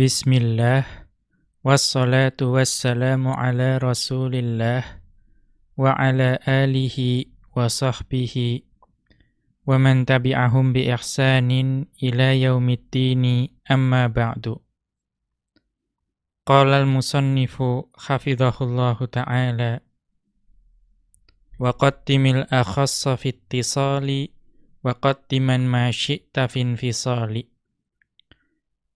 Bismillah Wassalatu wassalamu ala rasulillah Wa ala alihi wa sahbihi Wa man tabi'ahum bi ihsanin ila yaumiddini amma ba'du Qala al-musannifu hafidhahullahu ta'ala Wa qaddimil akhassa fi ittisali Wa qaddiman ma syi'ta fi infisali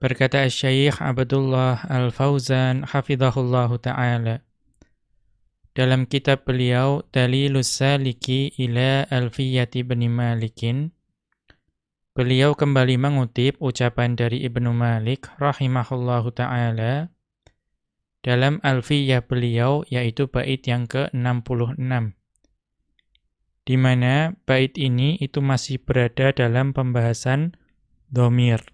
Berkata Syekh Abdullah Al-Fauzan hafizahullahu taala dalam kitab beliau Dalilus Saliki ila Alfiyati bin Malikin beliau kembali mengutip ucapan dari Ibnu Malik rahimahullahu taala dalam Alfiyah beliau yaitu bait yang ke-66. Di mana bait ini itu masih berada dalam pembahasan domir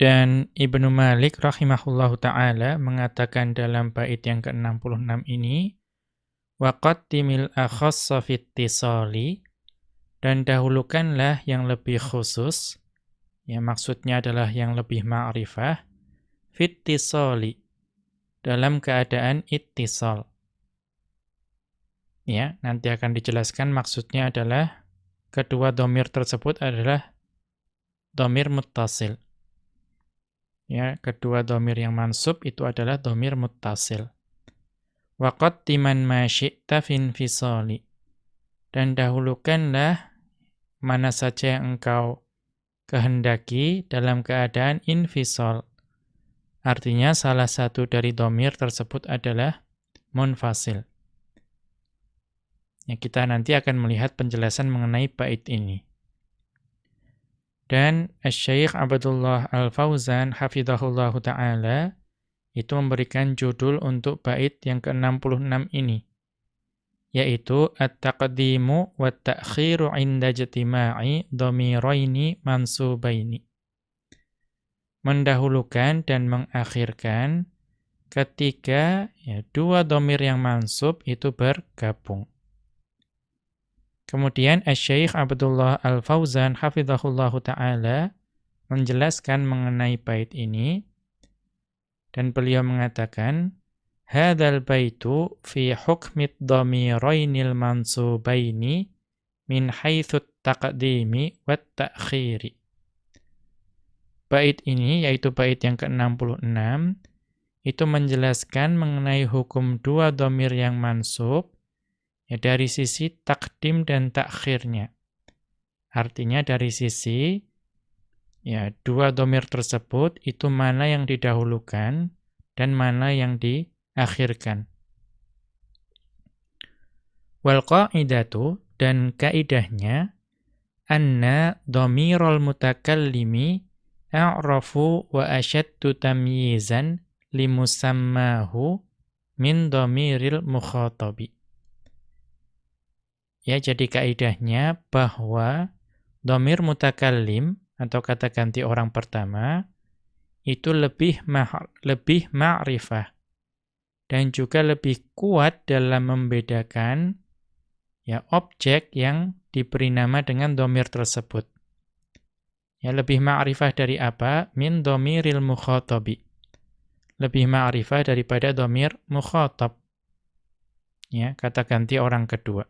dan Ibnu Malik rahimahullahu taala mengatakan dalam bait yang ke-66 ini waqattimil akhassa fittisali dan dahulukanlah yang lebih khusus ya maksudnya adalah yang lebih ma'rifah fittisali dalam keadaan ittisal. Ya nanti akan dijelaskan maksudnya adalah kedua domir tersebut adalah domir muttasil Ya, kedua domir yang mansub itu adalah domir muttasil. Waqat timan ma syi'ta fin. Dan dahulukanlah mana saja yang engkau kehendaki dalam keadaan infisol. Artinya salah satu dari domir tersebut adalah munfasil. Ya, kita nanti akan melihat penjelasan mengenai bait ini. Dan Syekh Abdullah Al-Fauzan hafizahullahu taala itu memberikan judul untuk bait yang ke-66 ini yaitu at-taqdimu wa ta'khiru 'inda jatima'i dhamiraini mansubaini. Mendahulukan dan mengakhirkan ketika ya, dua domir yang mansub itu bergabung Kemudian Syekh Abdullah Al-Fauzan hafizahullahu taala menjelaskan mengenai bait ini dan beliau mengatakan hadzal baitu fi hukmid dhamirainil mansubaini min haitsu taqdimi wat ta'khiri. Bait ini yaitu bait yang ke-66 itu menjelaskan mengenai hukum dua domir yang mansub Ya, dari sisi takdim dan takhirnya. Artinya dari sisi ya dua domir tersebut itu mana yang didahulukan dan mana yang diakhirkan. Wal qa'idatu dan kaidahnya anna dhamirul mutakallimi a'rafu wa ashaddu tamyizan limusammahu min dhamiril mukhatabi. Ya, jadi kaidahnya bahwa domir mutakallim atau kata ganti orang pertama itu lebih ma lebih ma'rifah dan juga lebih kuat dalam membedakan ya objek yang diberi nama dengan domir tersebut. Ya, lebih ma'rifah dari apa? Min domiril mukhatabi. Lebih ma'rifah daripada domir mukhatab. Ya, kata ganti orang kedua.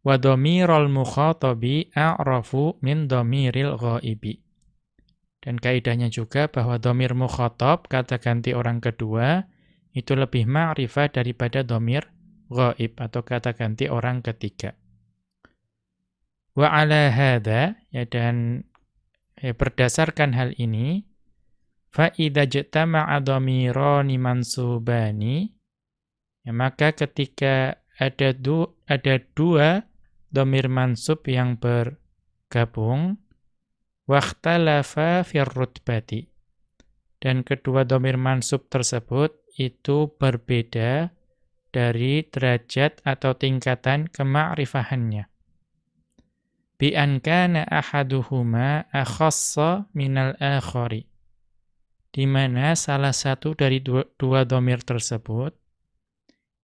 Wa dhamirul mukhatabi a'rafu min dhamiril ghaibi. Dan kaidahnya juga bahwa dhamir mukhatab, kata ganti orang kedua, itu lebih ma'rifah daripada dhamir ghaib atau kata ganti orang ketiga. Wa ala hadha, ya dan ya, berdasarkan hal ini, fa idza jtama'a dhamirani mansubani, ya maka ketika ada du, ada dua domir mansub yang bergabung. Wakhtalafa firrutbati dan kedua domir mansub tersebut itu berbeda dari derajat atau tingkatan kema'rifahannya. Bi an kana ahaduhuma akhassa minal akhari. Di mana salah satu dari dua, dua domir tersebut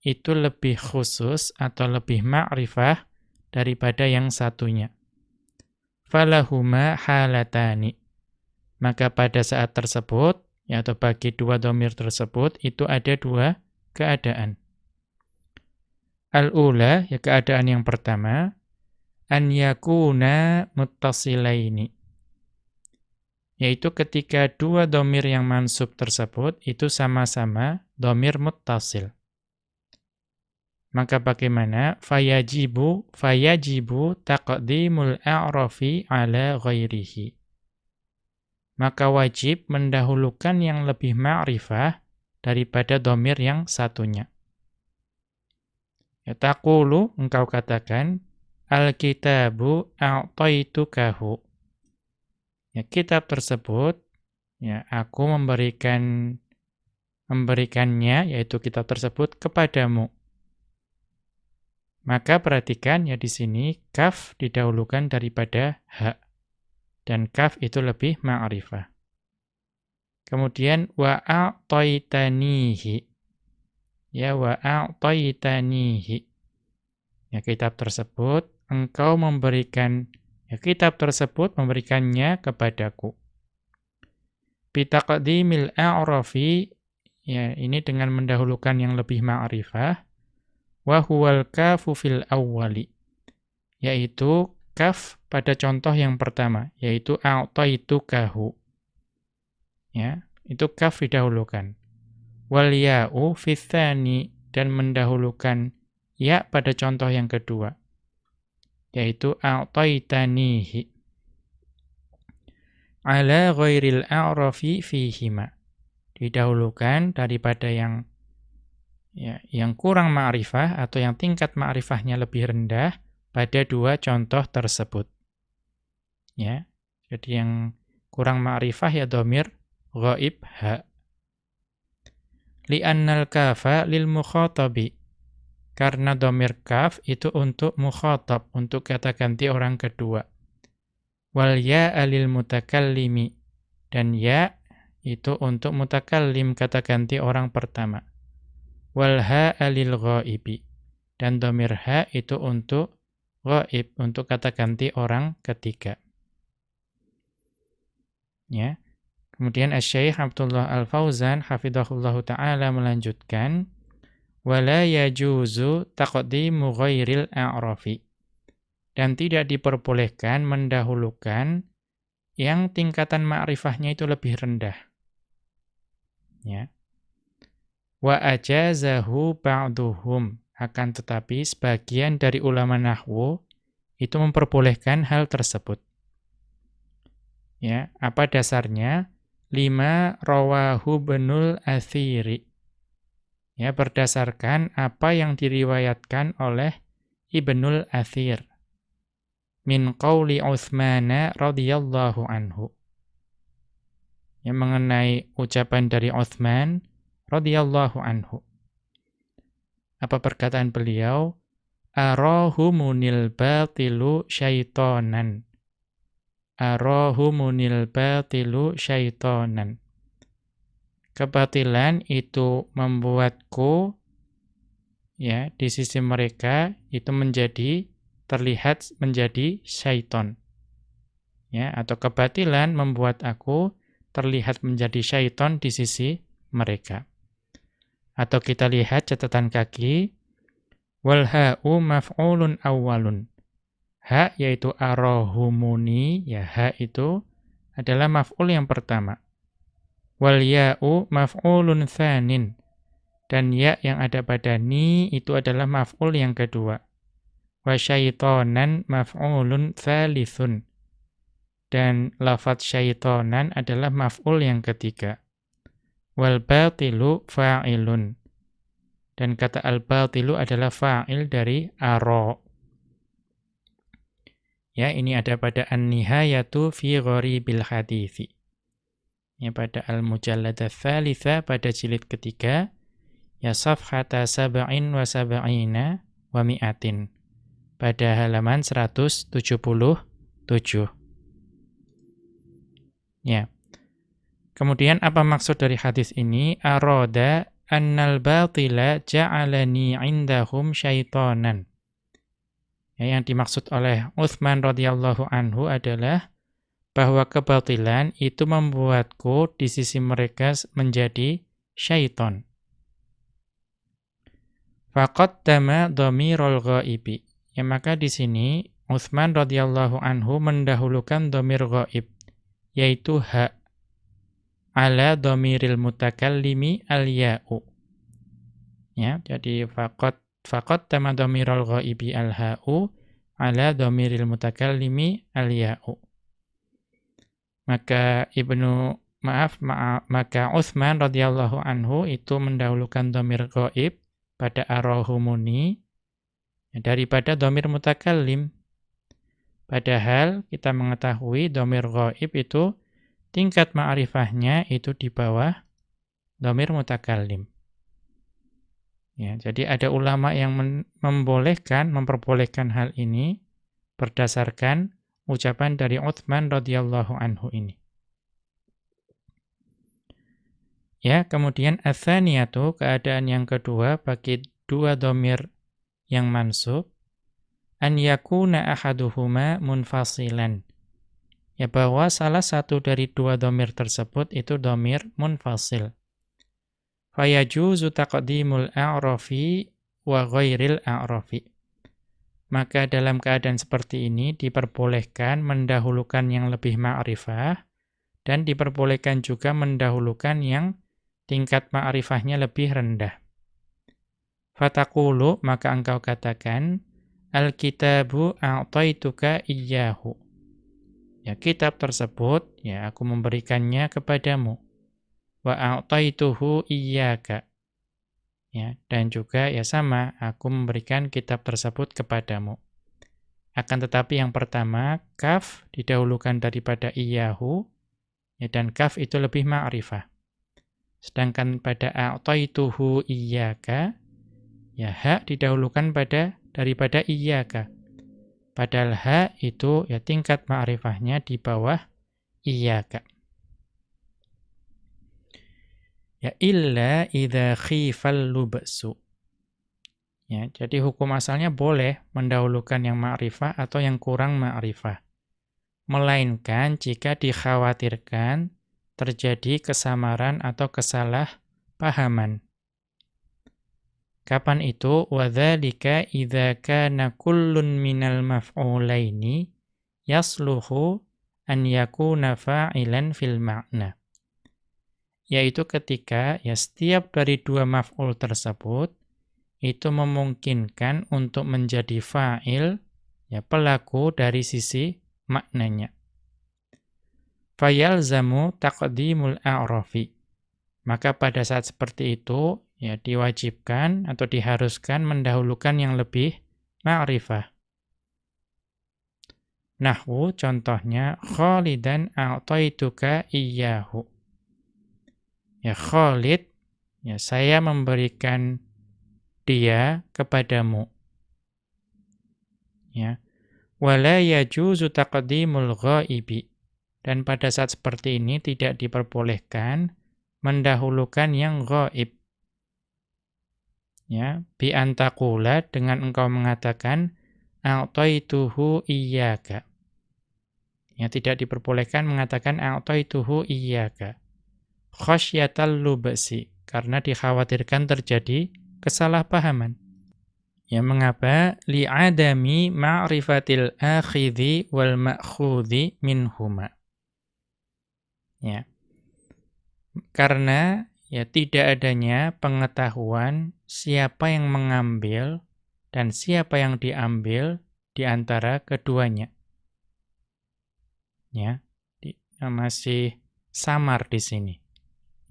itu lebih khusus atau lebih ma'rifah daripada yang satunya. Falahuma halatani. Maka pada saat tersebut, ya, atau bagi dua domir tersebut, itu ada dua keadaan. Al-ula, ya keadaan yang pertama, an yakuna muttasilaini. Yaitu ketika dua domir yang mansub tersebut, itu sama-sama domir muttasil. Maka bagaimana? Fayajibu, fayajibu taqdimul a'rafi ala ghairihi. Maka wajib mendahulukan yang lebih ma'rifah daripada domir yang satunya. Ya taqulu engkau katakan Alkitabu a'taitukahu. Ya kitab tersebut ya aku memberikan memberikannya yaitu kitab tersebut kepadamu. Maka perhatikan ya di sini kaf didahulukan daripada ha. Dan kaf itu lebih ma'rifah. Kemudian wa a'taitanihi ya wa a'taitanihi. Ya kitab tersebut engkau memberikan ya kitab tersebut memberikannya kepadaku. Bitaqdimil a'rafi ya ini dengan mendahulukan yang lebih ma'rifah wa huwal kafu fil awwali yaitu kaf pada contoh yang pertama yaitu a'taitukahu. Ya, itu kaf didahulukan. Wal ya'u fitsani dan mendahulukan ya pada contoh yang kedua yaitu a'taitanihi. Ala ghairil a'rafi fihima. Didahulukan daripada yang ya yang kurang ma'rifah atau yang tingkat ma'rifahnya lebih rendah pada dua contoh tersebut ya jadi yang kurang ma'rifah ya domir ghaib ha li'annal kafa lil mukhatabi. Karena domir kaf itu untuk mukhatab, untuk kata ganti orang kedua. Wal ya alil mutakallimi. Dan ya itu untuk mutakallim kata ganti orang pertama. Wal ha alil ghaibi. Dan domir ha itu untuk ghaib, untuk kata ganti orang ketiga. Ya. Kemudian Asy-Syaikh Abdullah Al-Fauzan hafizahullahu taala melanjutkan wala yajuzu taqdimu ghairil a'rafi dan tidak diperbolehkan mendahulukan yang tingkatan ma'rifahnya itu lebih rendah. Ya. Wa ajazahu ba'duhum akan tetapi sebagian dari ulama nahwu itu memperbolehkan hal tersebut. Ya, apa dasarnya? lima rawahu benul athiri. Ya, berdasarkan apa yang diriwayatkan oleh Ibnul Athir min qauli Uthmana radhiyallahu anhu. Yang mengenai ucapan dari Uthman radhiyallahu anhu. Apa perkataan beliau? Arahumunil batilu syaitonan arahumunil batilu syaitonan. Kebatilan itu membuatku ya di sisi mereka itu menjadi terlihat menjadi syaiton. Ya, atau kebatilan membuat aku terlihat menjadi syaiton di sisi mereka. Atau kita lihat catatan kaki wal ha'u maf'ulun awwalun. Ha yaitu arohumuni, ya ha itu adalah maf'ul yang pertama. Wal ya'u maf'ulun tsanin. Dan ya yang ada pada ni itu adalah maf'ul yang kedua. Wa syaitonan maf'ulun tsalithun. Dan lafaz syaitonan adalah maf'ul yang ketiga. Wal batilu fa'ilun. Dan kata al-batilu adalah fa'il dari aro. Ya, ini ada pada An-Nihayatu fi Gharibil Hadithi. Ya, pada Al-Mujalladah Thalitha pada jilid ketiga. Ya, safhata sab'in wa sab'ina wa mi'atin. Pada halaman 177. Ya. Kemudian apa maksud dari hadis ini? Aroda annal batila ja'alani indahum syaitanan. Ya, yang dimaksud oleh Uthman radhiyallahu anhu adalah bahwa kebatilan itu membuatku di sisi mereka menjadi syaiton. Faqaddama dhamirul ghaibi. Ya maka di sini Utsman radhiyallahu anhu mendahulukan dhamir ghaib yaitu ha ala dhamiril mutakallimi al-ya'u. Ya, jadi faqad faqaddama dhamirul ghaibi al-ha'u ala dhamiril mutakallimi al-ya'u. Maka Ibnu maaf, maaf maka Utsman radhiyallahu anhu itu mendahulukan dhamir ghaib pada arahumuni daripada dhamir mutakallim. Padahal kita mengetahui dhamir ghaib itu tingkat ma'rifahnya itu di bawah dhamir mutakallim. Ya, jadi ada ulama yang membolehkan, memperbolehkan hal ini berdasarkan ucapan dari Uthman radhiyallahu anhu ini. Ya, kemudian atsaniyatu keadaan yang kedua bagi dua domir yang mansub an yakuna ahaduhuma munfasilan. Ya bahwa salah satu dari dua domir tersebut itu domir munfasil. Fayajuzu taqdimul a'rafi wa ghairil a'rafi. Maka dalam keadaan seperti ini diperbolehkan mendahulukan yang lebih ma'rifah dan diperbolehkan juga mendahulukan yang tingkat ma'rifahnya lebih rendah. Fatakulu maka engkau katakan Alkitabu a'taituka iyyahu. Ya kitab tersebut ya aku memberikannya kepadamu. Wa a'taituhu iyyaka Ya, dan juga ya sama, aku memberikan kitab tersebut kepadamu. Akan tetapi yang pertama, kaf didahulukan daripada iyahu, ya, dan kaf itu lebih ma'rifah. Sedangkan pada a'taituhu iyyaka, ya ha didahulukan pada daripada iyyaka. Padahal ha itu ya tingkat ma'rifahnya di bawah iyyaka. Ya illa idza khifal lubsu. Ya, jadi hukum asalnya boleh mendahulukan yang ma'rifah atau yang kurang ma'rifah. Melainkan jika dikhawatirkan terjadi kesamaran atau kesalahpahaman. Kapan itu? Wadzalika idza kana kullun minal maf'ulaini yasluhu an yakuna fa'ilan fil ma'na yaitu ketika ya setiap dari dua maf'ul tersebut itu memungkinkan untuk menjadi fa'il ya pelaku dari sisi maknanya. Fayalzamu taqdimul a'rafi. Maka pada saat seperti itu ya diwajibkan atau diharuskan mendahulukan yang lebih ma'rifah. Nahwu contohnya Khalidan a'taituka iyyahu. Ya Khalid, ya saya memberikan dia kepadamu. Ya. Wala yajuzu taqdimul ghaibi. Dan pada saat seperti ini tidak diperbolehkan mendahulukan yang ghaib. Ya, bi antaqula dengan engkau mengatakan a'taituhu iyyaka. Ya, tidak diperbolehkan mengatakan a'taituhu iyyaka khasyatal lubasi karena dikhawatirkan terjadi kesalahpahaman. Ya mengapa li'adami ma'rifatil akhidhi wal ma'khudhi minhuma. Ya. Karena ya tidak adanya pengetahuan siapa yang mengambil dan siapa yang diambil di antara keduanya. Ya, di, masih samar di sini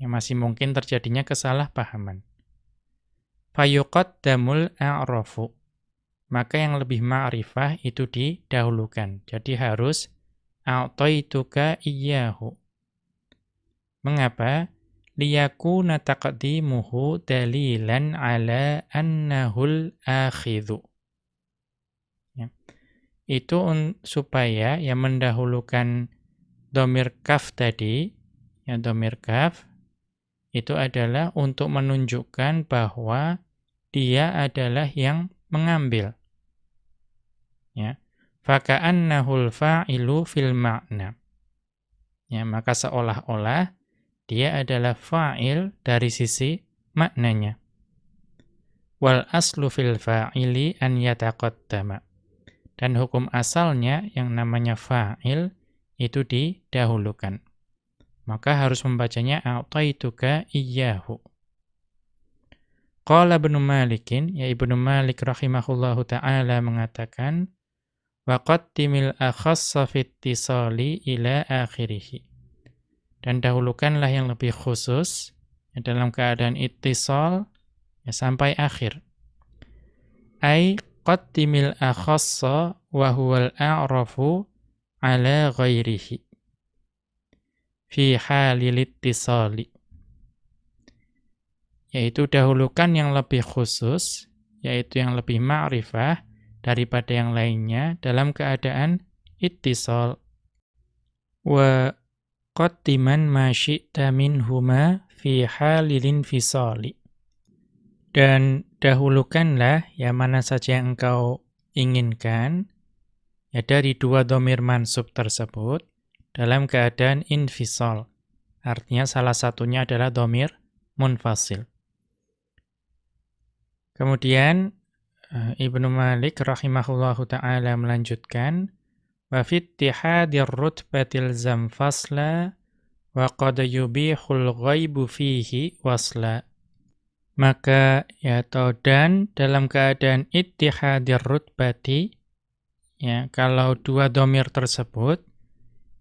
yang masih mungkin terjadinya kesalahpahaman. damul a'rafu. Maka yang lebih ma'rifah itu didahulukan. Jadi harus a'taituka iyyahu. Mengapa? Liyakuna taqdimuhu dalilan ala annahul akhidhu. Ya. Itu supaya yang mendahulukan domir kaf tadi, ya domir kaf, itu adalah untuk menunjukkan bahwa dia adalah yang mengambil. Ya. Faka'annahul fa'ilu fil ma'na. Ya, maka seolah-olah dia adalah fa'il dari sisi maknanya. Wal aslu fil fa'ili an yataqaddama. Dan hukum asalnya yang namanya fa'il itu didahulukan. Maka harus membacanya a'taituka iyyahu. Qala Ibnu Malikin, ya Ibnu Malik rahimahullahu taala mengatakan wa qaddimil akhassa fittisali ila akhirih. Dan dahulukanlah yang lebih khusus ya, dalam keadaan ittisal ya, sampai akhir. Ai qaddimil akhassa wa huwal a'rafu ala ghairihi fi halil ittisali yaitu dahulukan yang lebih khusus, yaitu yang lebih ma'rifah daripada yang lainnya dalam keadaan ittisal. Wa qaddiman ma syi'ta minhuma fi halilin fisali. Dan dahulukanlah ya mana saja yang engkau inginkan ya dari dua domir mansub tersebut dalam keadaan infisal. Artinya salah satunya adalah domir munfasil. Kemudian eh, Ibnu Malik rahimahullahu taala melanjutkan wa fittihadir rutbatil zamfasla wa qad yubihul ghaibu fihi wasla maka ya atau dan dalam keadaan ittihadir rutbati ya kalau dua domir tersebut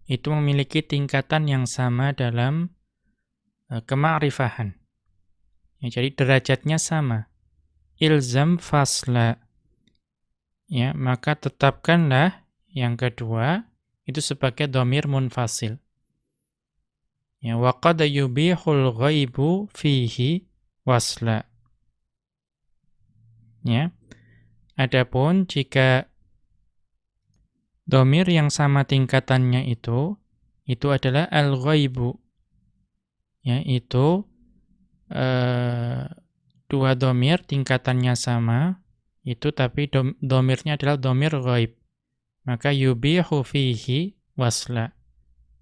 itu memiliki tingkatan yang sama dalam uh, kemakrifahan ya, jadi derajatnya sama ilzam fasla. Ya, maka tetapkanlah yang kedua itu sebagai domir munfasil. Ya, qad yubihul ghaibu fihi wasla. Ya. Adapun jika domir yang sama tingkatannya itu itu adalah al-ghaibu. Ya, itu eh, dua domir tingkatannya sama, itu tapi dom, domirnya adalah domir ghaib. Maka yubihu fihi wasla.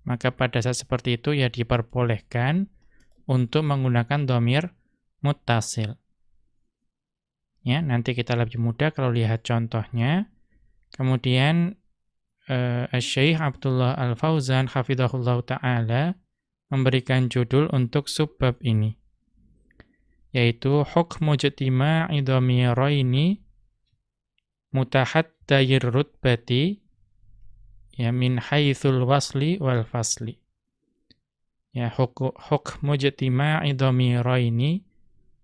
Maka pada saat seperti itu ya diperbolehkan untuk menggunakan domir muttasil. Ya, nanti kita lebih mudah kalau lihat contohnya. Kemudian uh, Syekh Abdullah Al-Fauzan hafizahullah taala memberikan judul untuk subbab ini yaitu hukmu jatima'i dhamiraini mutahaddayir rutbati ya min haitsul wasli wal fasli. Ya hukmu jatima'i dhamiraini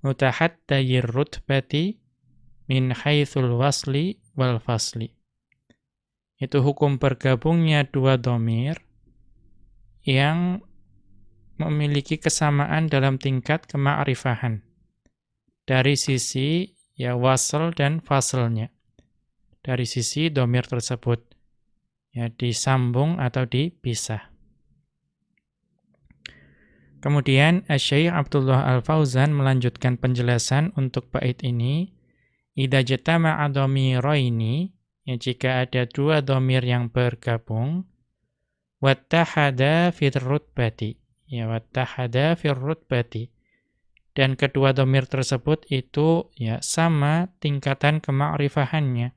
mutahaddayir rutbati min haitsul wasli wal fasli. Itu hukum bergabungnya dua domir yang memiliki kesamaan dalam tingkat kema'rifahan. Dari sisi ya wasl dan faslnya. Dari sisi domir tersebut ya disambung atau dipisah. Kemudian Syekh Abdullah Al-Fauzan melanjutkan penjelasan untuk bait ini. Idza jatama'a dhamiraini ya jika ada dua domir yang bergabung wattahada fi rutbati ya wattahada fi rutbati dan kedua domir tersebut itu ya sama tingkatan kemacrifahannya.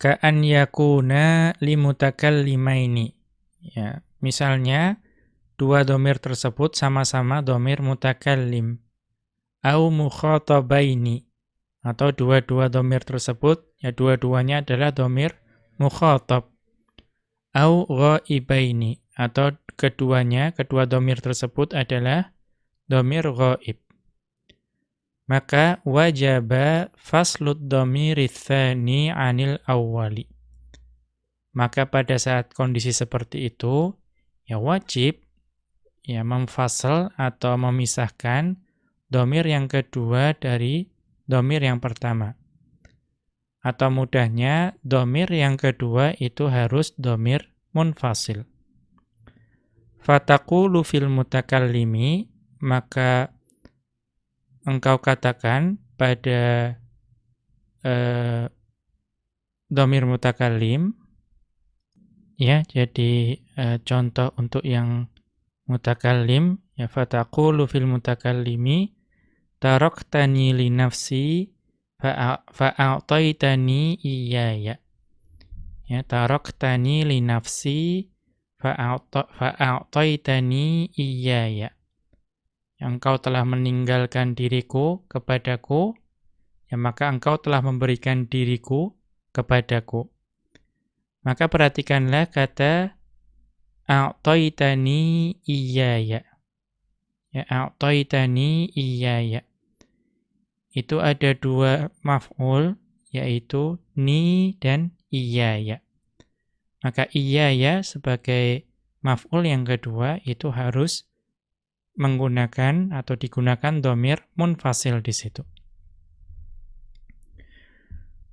Ka'an yakuna limutakallimaini. Ya, misalnya dua domir tersebut sama-sama domir mutakallim. Au mukhatabaini. Atau dua-dua domir tersebut, ya dua-duanya adalah domir mukhatab. Au ghaibaini. Atau keduanya, kedua domir tersebut adalah domir ghaib maka wajaba faslud dhamiri tsani anil awwali. Maka pada saat kondisi seperti itu, ya wajib ya memfasal atau memisahkan domir yang kedua dari domir yang pertama. Atau mudahnya, domir yang kedua itu harus domir munfasil. Fatakulu fil mutakallimi, maka engkau katakan pada uh, domir mutakalim, ya. Jadi uh, contoh untuk yang mutakallim ya fataqulu fil mutakallimi taraktani li nafsi fa'a'taitani iyaya. Ya, taraktani li nafsi fa'a'taitani iyaya. Engkau telah meninggalkan diriku kepadaku, ya maka engkau telah memberikan diriku kepadaku. Maka perhatikanlah kata a'taitani iyaya. Ya, a'taitani iyaya itu ada dua maf'ul, yaitu ni dan iya ya. Maka iya ya sebagai maf'ul yang kedua itu harus menggunakan atau digunakan domir munfasil di situ.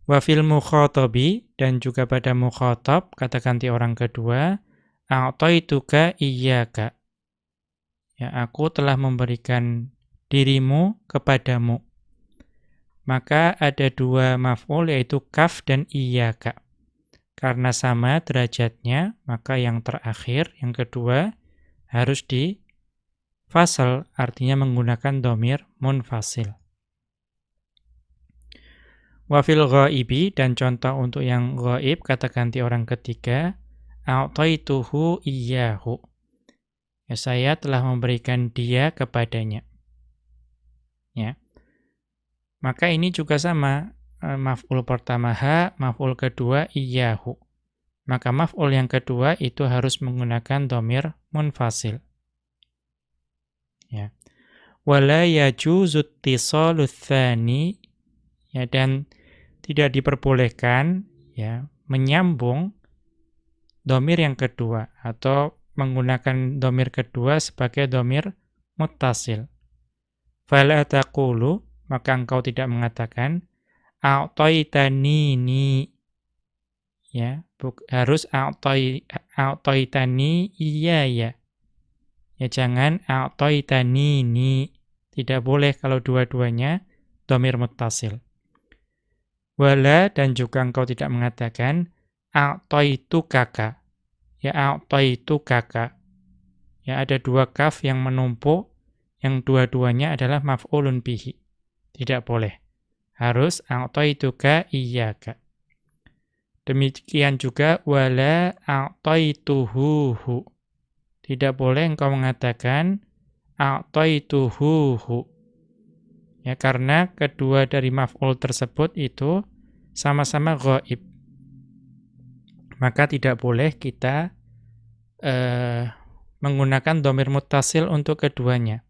Wa fil mukhatabi dan juga pada mukhatab kata ganti orang kedua a'taituka iyyaka. Ya aku telah memberikan dirimu kepadamu maka ada dua maf'ul yaitu kaf dan iyaka. Karena sama derajatnya, maka yang terakhir, yang kedua, harus di fasal, artinya menggunakan domir munfasil. Wafil ghaibi, dan contoh untuk yang ghaib, kata ganti orang ketiga, a'taituhu iyyahu. Ya, saya telah memberikan dia kepadanya. Ya. Maka ini juga sama, eh, maf'ul pertama ha, maf'ul kedua iyahu. Maka maf'ul yang kedua itu harus menggunakan domir munfasil. Ya. Wala yajuzu ittisalu tsani ya dan tidak diperbolehkan ya menyambung domir yang kedua atau menggunakan domir kedua sebagai domir muttasil. Fala taqulu maka engkau tidak mengatakan a'taitanini ya harus a'taitani iya ya ya jangan a'taitanini tidak boleh kalau dua-duanya domir muttasil wala dan juga engkau tidak mengatakan a'taitu kaka ya a'taitu kaka ya ada dua kaf yang menumpuk yang dua-duanya adalah maf'ulun bihi tidak boleh. Harus a'taituka iyyaka. Demikian juga wala a'taituhu. Tidak boleh engkau mengatakan a'taituhu. Ya karena kedua dari maf'ul tersebut itu sama-sama ghaib. Maka tidak boleh kita uh, menggunakan domir mutasil untuk keduanya.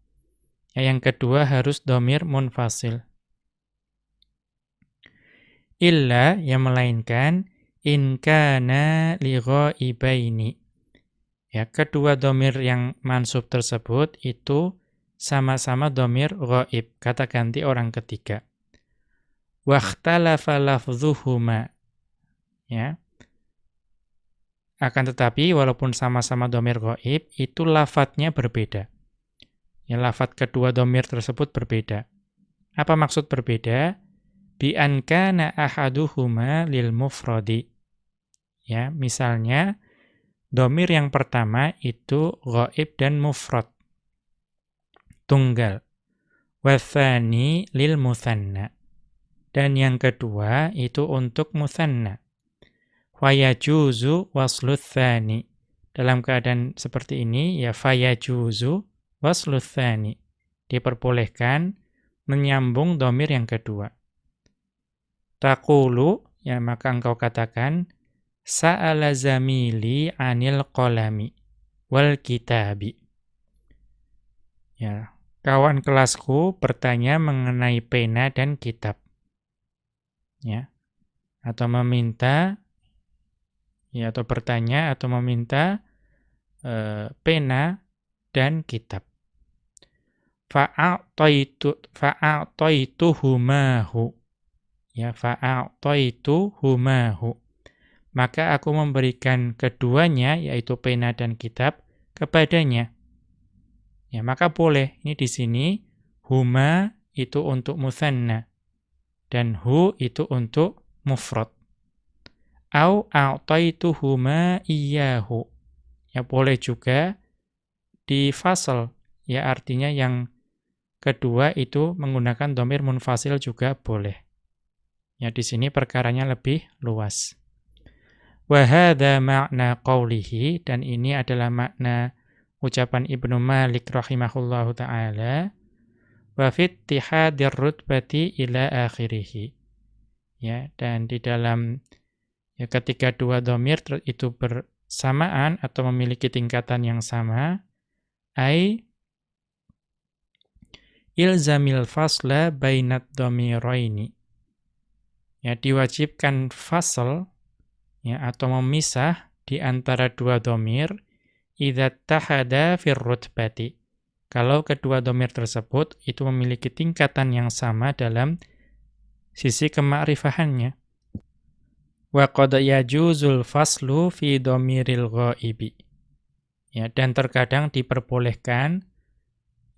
Yang kedua harus domir munfasil. Illa yang melainkan in kana li ghaibaini. Ya, kedua domir yang mansub tersebut itu sama-sama domir ghaib, kata ganti orang ketiga. Wakhtalafa lafzuhuma. Ya. Akan tetapi walaupun sama-sama domir ghaib, itu lafadznya berbeda. Ya, lafat kedua domir tersebut berbeda. Apa maksud berbeda? Bi an kana ahaduhuma lil mufradi. Ya, misalnya domir yang pertama itu ghaib dan mufrad. Tunggal. Wathani lil muthanna. Dan yang kedua itu untuk muthanna. Fayajuzu wasluth thani. Dalam keadaan seperti ini ya fayajuzu Wasluthani. Diperbolehkan menyambung domir yang kedua. Takulu, ya maka engkau katakan, Sa'ala zamili anil kolami wal kitabi. Ya, kawan kelasku bertanya mengenai pena dan kitab. Ya. Atau meminta ya atau bertanya atau meminta uh, pena dan kitab fa'a'taitu fa'a'taituhumahu ya fa'a'taituhumahu maka aku memberikan keduanya yaitu pena dan kitab kepadanya ya maka boleh ini di sini huma itu untuk musanna dan hu itu untuk mufrad Au a'taituhuma iyyahu. Ya boleh juga di fasal. Ya artinya yang kedua itu menggunakan domir munfasil juga boleh. Ya di sini perkaranya lebih luas. Wahada makna qawlihi dan ini adalah makna ucapan Ibnu Malik rahimahullahu taala wa fittihadir rutbati ila akhirih. Ya, dan di dalam Ya, ketika dua domir itu bersamaan atau memiliki tingkatan yang sama, ai ilzamil fasla bainat domiraini. Ya, diwajibkan fasl ya atau memisah di antara dua domir idza tahada fir rutbati. Kalau kedua domir tersebut itu memiliki tingkatan yang sama dalam sisi kemakrifahannya. Wa qad yajuzul faslu fi dhamiril ghaibi. Ya, dan terkadang diperbolehkan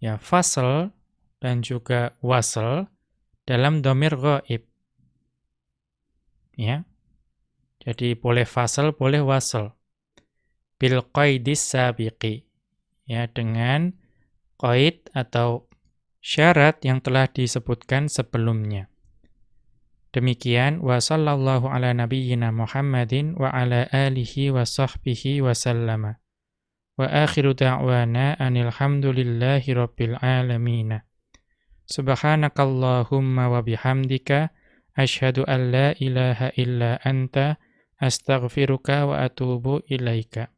ya fasl dan juga wasl dalam dhamir ghaib. Ya. Jadi boleh fasl, boleh wasl. Bil qaidis sabiqi. Ya, dengan qaid atau syarat yang telah disebutkan sebelumnya. Demikian wa sallallahu ala nabiyyina Muhammadin wa ala alihi wa sahbihi wa sallama. Wa akhiru da'wana anil hamdulillahi rabbil alamin. Subhanakallahumma wa bihamdika asyhadu an la ilaha illa anta astaghfiruka wa atubu ilaika.